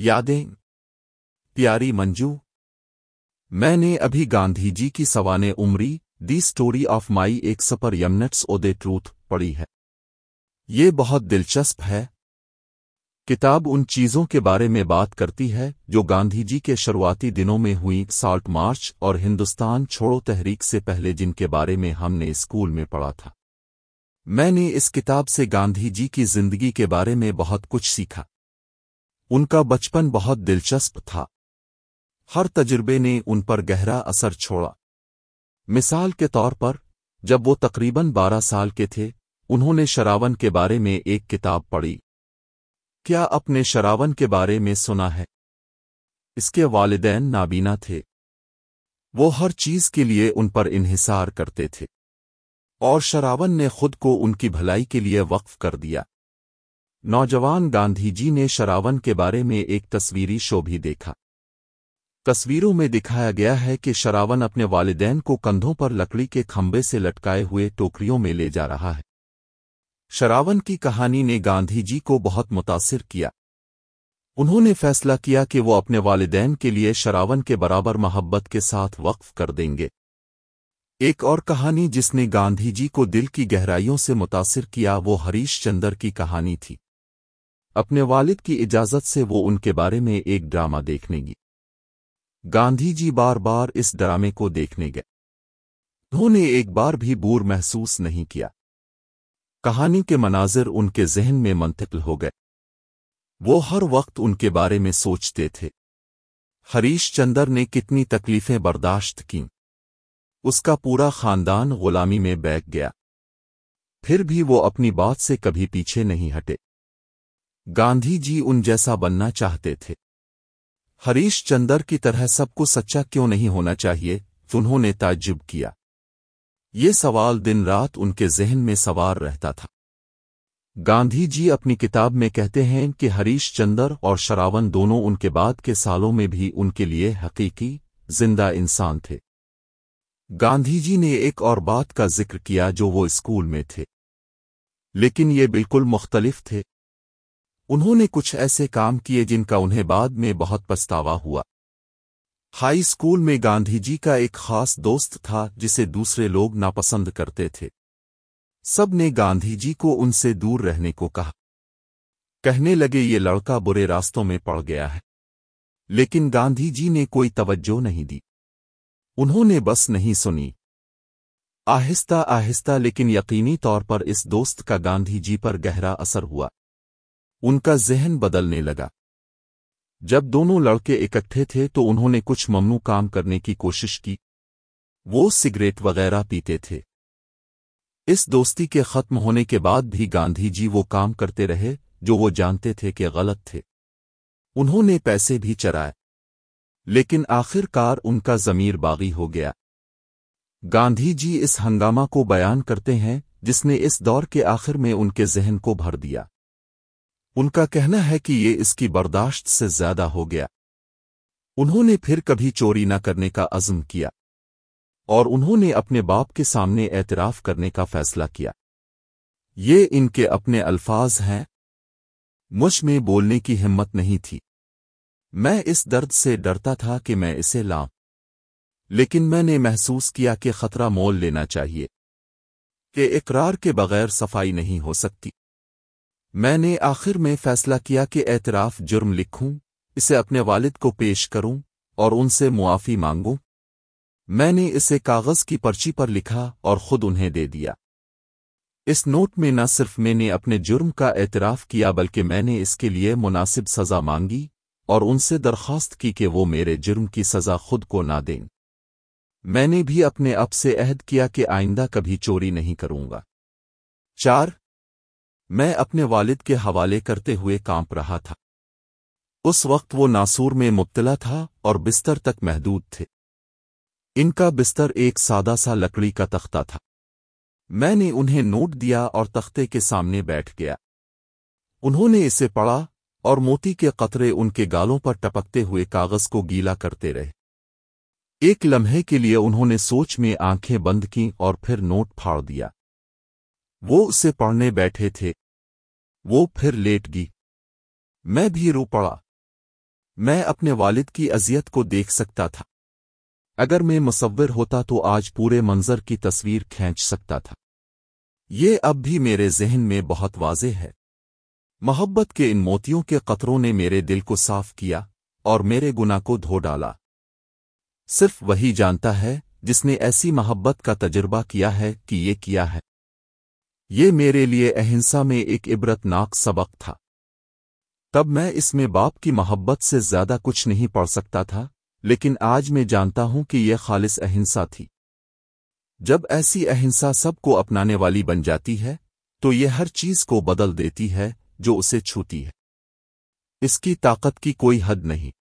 یادیں۔ پیاری منجو، میں نے ابھی گاندھی جی کی سوان عمری، دی سٹوری آف مائی ایک سپر یمنٹس او دے ٹروتھ پڑھی ہے۔ یہ بہت دلچسپ ہے۔ کتاب ان چیزوں کے بارے میں بات کرتی ہے جو گاندھی جی کے شروعاتی دنوں میں ہوئی سالٹ مارچ اور ہندوستان چھوڑو تحریک سے پہلے جن کے بارے میں ہم نے اسکول میں پڑھا تھا۔ میں نے اس کتاب سے گاندھی جی کی زندگی کے بارے میں بہت کچھ سیکھا۔ ان کا بچپن بہت دلچسپ تھا۔ ہر تجربے نے ان پر گہرا اثر چھوڑا۔ مثال کے طور پر، جب وہ تقریباً بارہ سال کے تھے، انہوں نے شراون کے بارے میں ایک کتاب پڑھی۔ کیا اپنے شراون کے بارے میں سنا ہے؟ اس کے والدین نابینا تھے۔ وہ ہر چیز کے لیے ان پر انحصار کرتے تھے۔ اور شراون نے خود کو ان کی بھلائی کے لیے وقف کر دیا۔ نوجوان گاندھی جی نے شراون کے بارے میں ایک تصویری شو بھی دیکھا۔ تصویروں میں دکھایا گیا ہے کہ شراون اپنے والدین کو کندھوں پر لکڑی کے کھمبے سے لٹکائے ہوئے ٹوکریوں میں لے جا رہا ہے۔ شراون کی کہانی نے گاندھی جی کو بہت متاثر کیا۔ انہوں نے فیصلہ کیا کہ وہ اپنے والدین کے لیے شراون کے برابر محبت کے ساتھ وقف کر دیں گے۔ ایک اور کہانی جس نے گاندھی جی کو دل کی گہرائیوں سے متاثر کیا وہ ہریش چندر کی کہانی تھی۔ اپنے والد کی اجازت سے وہ ان کے بارے میں ایک ڈرامہ دیکھنے گی۔ گاندھی جی بار بار اس ڈرامے کو دیکھنے گئے۔ انہوں نے ایک بار بھی بور محسوس نہیں کیا۔ کہانی کے مناظر ان کے ذہن میں منتقل ہو گئے۔ وہ ہر وقت ان کے بارے میں سوچتے تھے۔ ہریش چندر نے کتنی تکلیفیں برداشت کیں۔ اس کا پورا خاندان غلامی میں بیٹھ گیا۔ پھر بھی وہ اپنی بات سے کبھی پیچھے نہیں ہٹے۔ گاندھی جی ان جیسا بننا چاہتے تھے۔ ہریش چندر کی طرح سب کو سچا کیوں نہیں ہونا چاہیے؟ انہوں نے تعجب کیا۔ یہ سوال دن رات ان کے ذہن میں سوار رہتا تھا۔ گاندھی جی اپنی کتاب میں کہتے ہیں کہ ہریش چندر اور شراون دونوں ان کے بعد کے سالوں میں بھی ان کے لیے حقیقی، زندہ انسان تھے۔ گاندھی جی نے ایک اور بات کا ذکر کیا جو وہ اسکول میں تھے۔ لیکن یہ بالکل مختلف تھے۔ انہوں نے کچھ ایسے کام کیے جن کا انہیں بعد میں بہت پچھتاوا ہوا۔ ہائی اسکول میں گاندھی جی کا ایک خاص دوست تھا جسے دوسرے لوگ ناپسند کرتے تھے۔ سب نے گاندھی جی کو ان سے دور رہنے کو کہا۔ کہنے لگے، یہ لڑکا برے راستوں میں پڑ گیا ہے۔ لیکن گاندھی جی نے کوئی توجہ نہیں دی۔ انہوں نے بس نہیں سنی۔ آہستہ آہستہ، لیکن یقینی طور پر اس دوست کا گاندھی جی پر گہرا اثر ہوا۔ ان کا ذہن بدلنے لگا۔ جب دونوں لڑکے اکٹھے تھے تو انہوں نے کچھ ممنوع کام کرنے کی کوشش کی۔ وہ سگریٹ وغیرہ پیتے تھے۔ اس دوستی کے ختم ہونے کے بعد بھی گاندھی جی وہ کام کرتے رہے جو وہ جانتے تھے کہ غلط تھے۔ انہوں نے پیسے بھی چرائے۔ لیکن آخر کار ان کا ضمیر باغی ہو گیا۔ گاندھی جی اس ہنگامہ کو بیان کرتے ہیں جس نے اس دور کے آخر میں ان کے ذہن کو بھر دیا۔ ان کا کہنا ہے کہ یہ اس کی برداشت سے زیادہ ہو گیا۔ انہوں نے پھر کبھی چوری نہ کرنے کا عزم کیا۔ اور انہوں نے اپنے باپ کے سامنے اعتراف کرنے کا فیصلہ کیا۔ یہ ان کے اپنے الفاظ ہیں۔ مجھ میں بولنے کی ہمت نہیں تھی۔ میں اس درد سے ڈرتا تھا کہ میں اسے لاؤں لیکن میں نے محسوس کیا کہ خطرہ مول لینا چاہیے۔ کہ اقرار کے بغیر صفائی نہیں ہو سکتی۔ میں نے آخر میں فیصلہ کیا کہ اعتراف جرم لکھوں، اسے اپنے والد کو پیش کروں اور ان سے معافی مانگوں۔ میں نے اسے کاغذ کی پرچی پر لکھا اور خود انہیں دے دیا۔ اس نوٹ میں نہ صرف میں نے اپنے جرم کا اعتراف کیا بلکہ میں نے اس کے لیے مناسب سزا مانگی اور ان سے درخواست کی کہ وہ میرے جرم کی سزا خود کو نہ دیں۔ میں نے بھی اپنے اب سے عہد کیا کہ آئندہ کبھی چوری نہیں کروں گا۔ چار میں اپنے والد کے حوالے کرتے ہوئے کانپ رہا تھا۔ اس وقت وہ ناسور میں مبتلا تھا اور بستر تک محدود تھے۔ ان کا بستر ایک سادہ سا لکڑی کا تختہ تھا۔ میں نے انہیں نوٹ دیا اور تختے کے سامنے بیٹھ گیا۔ انہوں نے اسے پڑھا اور موتی کے قطرے ان کے گالوں پر ٹپکتے ہوئے کاغذ کو گیلا کرتے رہے۔ ایک لمحے کے لیے انہوں نے سوچ میں آنکھیں بند کیں اور پھر نوٹ پھاڑ دیا۔ وہ اسے پڑھنے بیٹھے تھے۔ وہ پھر لیٹ گی۔ میں بھی رو پڑا۔ میں اپنے والد کی اذیت کو دیکھ سکتا تھا۔ اگر میں مصور ہوتا تو آج پورے منظر کی تصویر کھینچ سکتا تھا۔ یہ اب بھی میرے ذہن میں بہت واضح ہے۔ محبت کے ان موتیوں کے قطروں نے میرے دل کو صاف کیا اور میرے گنا کو دھو ڈالا۔ صرف وہی جانتا ہے جس نے ایسی محبت کا تجربہ کیا ہے کہ یہ کیا ہے۔ یہ میرے لیے اہنسا میں ایک عبرت ناک سبق تھا۔ تب میں اس میں باپ کی محبت سے زیادہ کچھ نہیں پڑھ سکتا تھا، لیکن آج میں جانتا ہوں کہ یہ خالص اہنسا تھی۔ جب ایسی اہنسا سب کو اپنانے والی بن جاتی ہے، تو یہ ہر چیز کو بدل دیتی ہے جو اسے چھوتی ہے۔ اس کی طاقت کی کوئی حد نہیں۔